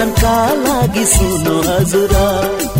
मनोरञ्जनका लागि सुन्नु हजुर।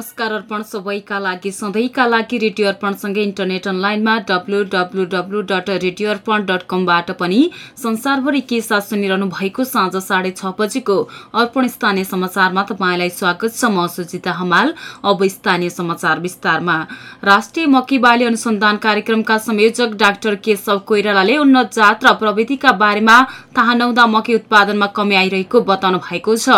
नमस्कार अर्पण सबैका लागि सधैँका लागि रेडियो अर्पणसँगै इन्टरनेट अनलाइनमा W W W dot radio Arpan dot कमबाट पनि संसारभरि के साथ सुनिरहनु भएको साँझ साढे छ बजेको अर्पण स्थानीय समाचारमा तपाईँलाई स्वागत छ। म सुजिता हमाल अब स्थानीय समाचार विस्तारमा। राष्ट्रिय मकी बाली अनुसन्धान कार्यक्रमका संयोजक डाक्टर केशव कोइरालाले उन्नत जात र प्रविधिका बारेमा थाहा नहुँदा मकै उत्पादनमा कमी आइरहेको बताउनु भएको छ।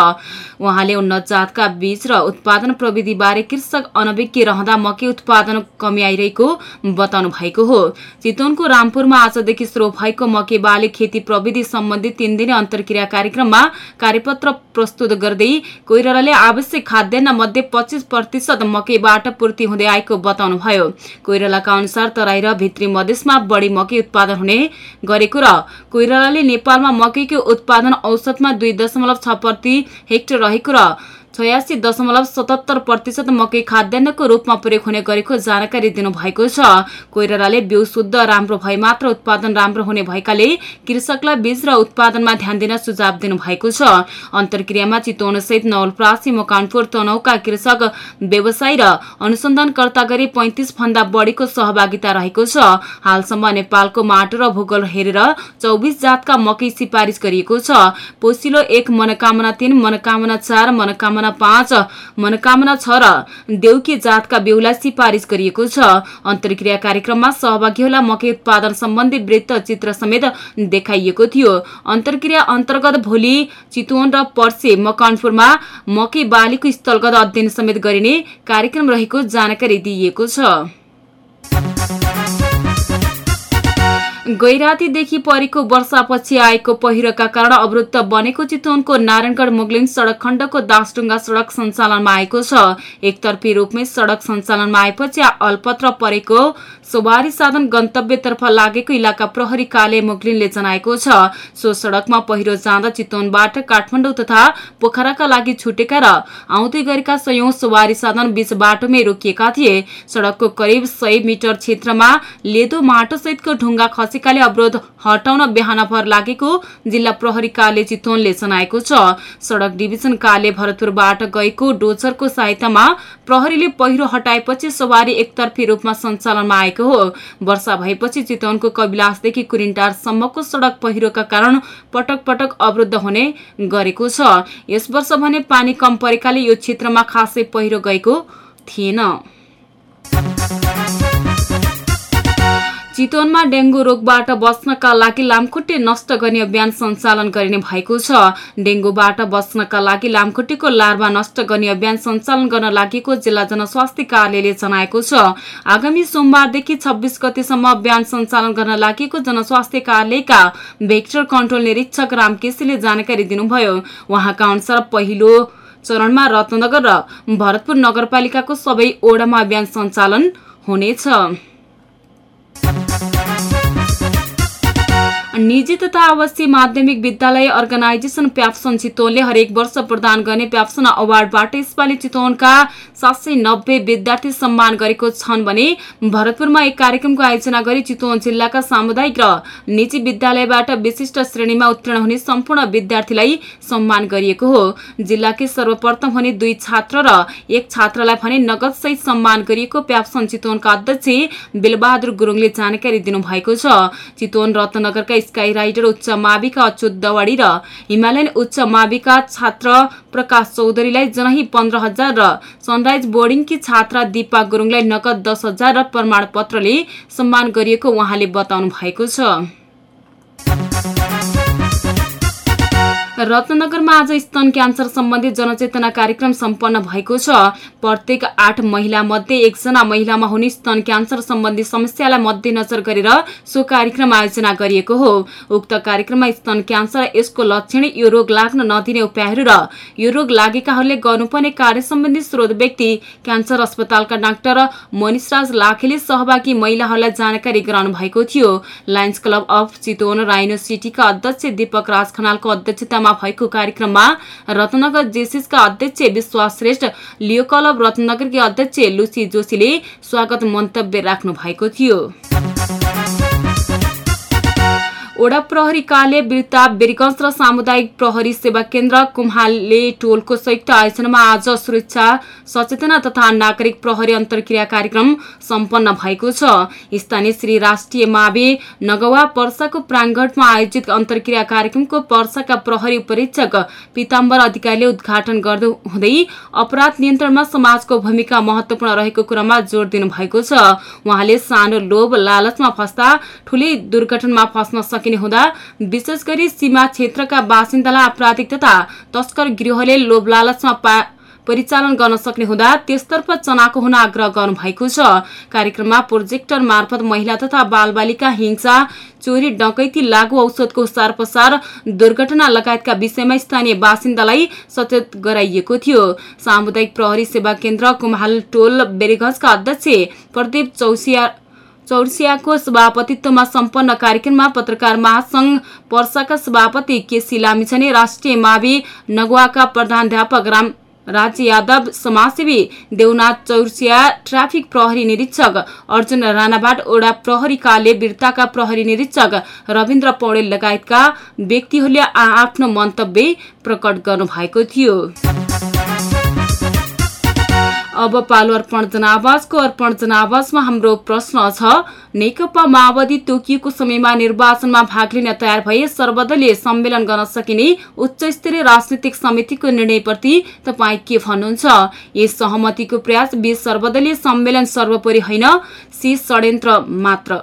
उहाँले उन्नत जातका बीज र उत्पादन प्रविधि बारे कृषक अनभिज्ञ रहँदा मकै उत्पादन कमी आइरहेको बताउनु भएको हो। चितवनको रामपुरमा आजदेखि शुरू भएको मकै बाली खेती प्रविधि सम्बन्धी तीन दिने अन्तर्क्रिया कार्यक्रममा कार्यपत्र प्रस्तुत गर्दै कोइरालाले आवश्यक खाद्यान्न मध्ये पच्चिस प्रतिशत मकैबाट पूर्ति हुँदै आएको बताउनुभयो। कोइरालाका अनुसार तराई र भित्री मधेसमा बढी मकै उत्पादन हुने गरेको र कोइरालाले नेपालमा मकैको उत्पादन औसतमा दुई दशमलव छ प्रति हेक्टर रहेको र छयासी दशमलव सतहत्तर प्रतिशत मकै खाद्यान्नको रूपमा प्रयोग हुने गरेको जानकारी दिनुभएको छ। कोइरालाले बिउ शुद्ध राम्रो भए मात्र उत्पादन राम्रो हुने भएकाले कृषकलाई बीज र उत्पादनमा ध्यान दिन सुझाव दिनुभएको छ। अन्तर्क्रियामा चितवनसहित नवलप्रासी मकानपुर तनौका कृषक व्यवसायी र अनुसन्धानकर्ता गरी पैंतिस भन्दा बढीको सहभागिता रहेको छ। हालसम्म नेपालको माटो र भूगोल हेरेर चौबिस जातका मकै सिफारिस गरिएको छ। पोसिलो एक मनोकामना तीन मनोकामना चार मनोकामना मनोकामना पाँच मनोकामना छ र देउकी जातका बेहुला सिफारिस गरिएको छ। अन्तर्क्रिया कार्यक्रममा सहभागीहरूलाई मकै उत्पादन सम्बन्धी वृत्त चित्र समेत देखाइएको थियो। अन्तर्क्रिया अन्तर्गत भोलि चितवन र पर्से मकनपुरमा मकै बालीको स्थलगत अध्ययन समेत गरिने कार्यक्रम रहेको जानकारी दिइएको छ। गैरातीदेखि परेको वर्षापछि आएको पहिरोका कारण अवरुद्ध बनेको चितवनको नारायणगढ मुगलिङ सड़क खण्डको दासडुङ्गा सड़क सञ्चालनमा आएको छ। एकतर्फी रूपमै सड़क सञ्चालनमा आएपछि अल्पत्र परेको सवारी साधन गन्तव्यतर्फ लागेको इलाका प्रहरी कार्य मुगलिनले जनाएको छ। सो सड़कमा पहिरो जाँदा चितवनबाट काठमाडौँ तथा पोखराका लागि छुटेका र आउँदै गरेका सयौं सवारी साधन बीच बाटोमै रोकिएका थिए। सड़कको करिब सय मिटर क्षेत्रमा लेदो माटो सहितको ढुङ्गा खसेकाले अवरोध हटाउन बिहानभर लागेको जिल्ला प्रहरी कार्य चितवनले जनाएको छ। सड़क डिभिजन कार्य भरतपुरबाट गएको डोजरको सहायतामा प्रहरीले पहिरो हटाएपछि सवारी एकतर्फी रूपमा सञ्चालनमा आएको हो। वर्षा भएपछि चितवनको कविलासदेखि कुरिन्टारसम्मको सड़क पहिरोका कारण पटक पटक अवरुद्ध हुने गरेको छ। यस वर्ष भने पानी कम परेकाले यो क्षेत्रमा खासै पहिरो गएको थिएन। चितवनमा डेंगू रोगबाट बच्नका लागि लामखुट्टे नष्ट गर्ने अभियान सञ्चालन गरिने भएको छ। डेंगूबाट बच्नका लागि लामखुट्टेको लार्वा नष्ट गर्ने अभियान सञ्चालन गर्न लागेको जिल्ला जनस्वास्थ्य कार्यालयले जनाएको छ। आगामी सोमबारदेखि छब्बीस गतेसम्म अभियान सञ्चालन गर्न लागेको जनस्वास्थ्य कार्यालयका भेक्टर कन्ट्रोल निरीक्षक राम केसीले जानकारी दिनुभयो। उहाँका अनुसार पहिलो चरणमा रत्नगर र भरतपुर नगरपालिकाको सबै ओडामा अभियान सञ्चालन हुनेछ। निजी तथा आवासीय माध्यमिक विद्यालय अर्गनाइजेसन प्याप्सन चितवनले हरेक वर्ष प्रदान गर्ने प्याप्सन अवार्डबाट यसपालि चितवनका सात विद्यार्थी सम्मान गरेको छन् भने भरतपुरमा एक कार्यक्रमको आयोजना गरी चितवन जिल्लाका सामुदायिक र निजी विद्यालयबाट विशिष्ट श्रेणीमा उत्तीर्ण हुने सम्पूर्ण विद्यार्थीलाई सम्मान गरिएको हो। जिल्लाकै सर्वप्रथम हुने दुई छात्र र एक छात्रलाई भने नगद सहित सम्मान गरिएको प्याप्सन चितवनका अध्यक्ष बेलबहादुर गुरुङले जानकारी दिनुभएको छ। चितवन रत्नगरका स्काई राइडर उच्च माविका अच्युत दवाडी र हिमालयन उच्च माविका छात्र प्रकाश चौधरीलाई जनही पन्ध्र हजार र सनराइज बोर्डिङकी छात्रा दिपा गुरुङलाई नगद दस हजार र प्रमाणपत्रले सम्मान गरिएको उहाँले बताउनु भएको छ। रत्नगरमा आज स्तन क्यान्सर सम्बन्धी जनचेतना कार्यक्रम सम्पन्न भएको छ। प्रत्येक आठ महिला मध्ये एकजना महिलामा हुने स्तन क्यान्सर सम्बन्धी समस्यालाई मध्यनजर गरेर सो कार्यक्रम आयोजना गरिएको हो। उक्त कार्यक्रममा स्तन क्यान्सर यसको लक्षण यो रोग लाग्न नदिने उपायहरू र यो रोग लागेकाहरूले गर्नुपर्ने कार्य सम्बन्धी स्रोत व्यक्ति क्यान्सर अस्पतालका डाक्टर मनिषराज लाखेले सहभागी महिलाहरूलाई जानकारी गराउनु भएको थियो। Lions club of Chitwan rhino सिटीका अध्यक्ष दीपक राज खनालको अध्यक्षतामा भएको कार्यक्रममा रत्नगर जेसिसका अध्यक्ष विश्वास श्रेष्ठ लियो क्लब रत्नगरकी अध्यक्ष लुसी जोशीले स्वागत मन्तव्य राख्नु भएको थियो। ओडा प्रहरी कार्य बिर्ता बेरिगंज र सामुदायिक प्रहरी सेवा केन्द्र कुम्हाले टोलको संयुक्त आयोजनामा आज सुरक्षा सचेतना तथा नागरिक प्रहरी अन्तर्क्रिया कार्यक्रम सम्पन्न भएको छ। स्थानीय श्री राष्ट्रिय मावि नगवा पर्साको प्राङ्गणमा आयोजित अन्तर्क्रिया कार्यक्रमको पर्साका प्रहरी उपरीक्षक पिताम्बर अधिकारीले उद्घाटन गर्दै हुँदै अपराध नियन्त्रणमा समाजको भूमिका महत्वपूर्ण रहेको कुरामा जोड़ दिनु भएको छ। उहाँले सानो लोभ लालचमा फस्दा ठूलै दुर्घटनामा फस्न सकिने हुँदा विशेष गरी सीमा क्षेत्रका बासिन्दालाई आपराधिक तथा तस्कर गृहले लोभ लालचमा परिचालन गर्न सक्ने हुँदा त्यसतर्फ चनाको हुन आग्रह गर्नु भएको छ। कार्यक्रममा प्रोजेक्टर मार्फत महिला तथा बालबालिका हिंसा चोरी डकैती लागू औषधको ओसार पसार दुर्घटना लगायतका विषयमा स्थानीय बासिन्दालाई सचेत गराइएको थियो। सामुदायिक प्रहरी सेवा केन्द्र कुम्हाल टोल बेरिगंजका अध्यक्ष प्रदीप चौसिया चौरसियाको सभापतित्वमा सम्पन्न कार्यक्रममा पत्रकार महासंघ पर्साका सभापति केसी लामिछाने राष्ट्रिय मावि नगुवाका प्रधानध्यापक राम राज्य यादव समाजसेवी देवनाथ चौरसिया ट्राफिक प्रहरी निरीक्षक अर्जुन राणाबाट ओडा प्रहरी कार्य बिर्ताका प्रहरी निरीक्षक रविन्द्र पौडेल लगायतका व्यक्तिहरूले आ आफ्नो मन्तव्य प्रकट गर्नुभएको थियो। अब पालो अर्पण जनावासको अर्पण जनावासमा हाम्रो प्रश्न छ नेकपा माओवादी तोकिएको समयमा निर्वाचनमा भाग लिन तयार भए सर्वदलीय सम्मेलन गर्न सकिने उच्च स्तरीय राजनीतिक समितिको निर्णयप्रति तपाईँ के भन्नुहुन्छ? यस सहमतिको प्रयास बीच सर्वदलीय सम्मेलन सर्वोपरि होइन सी षड्यन्त्र मात्र।